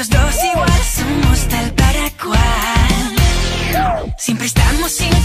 Los dos igual somos tal para cual. Siempre estamos sin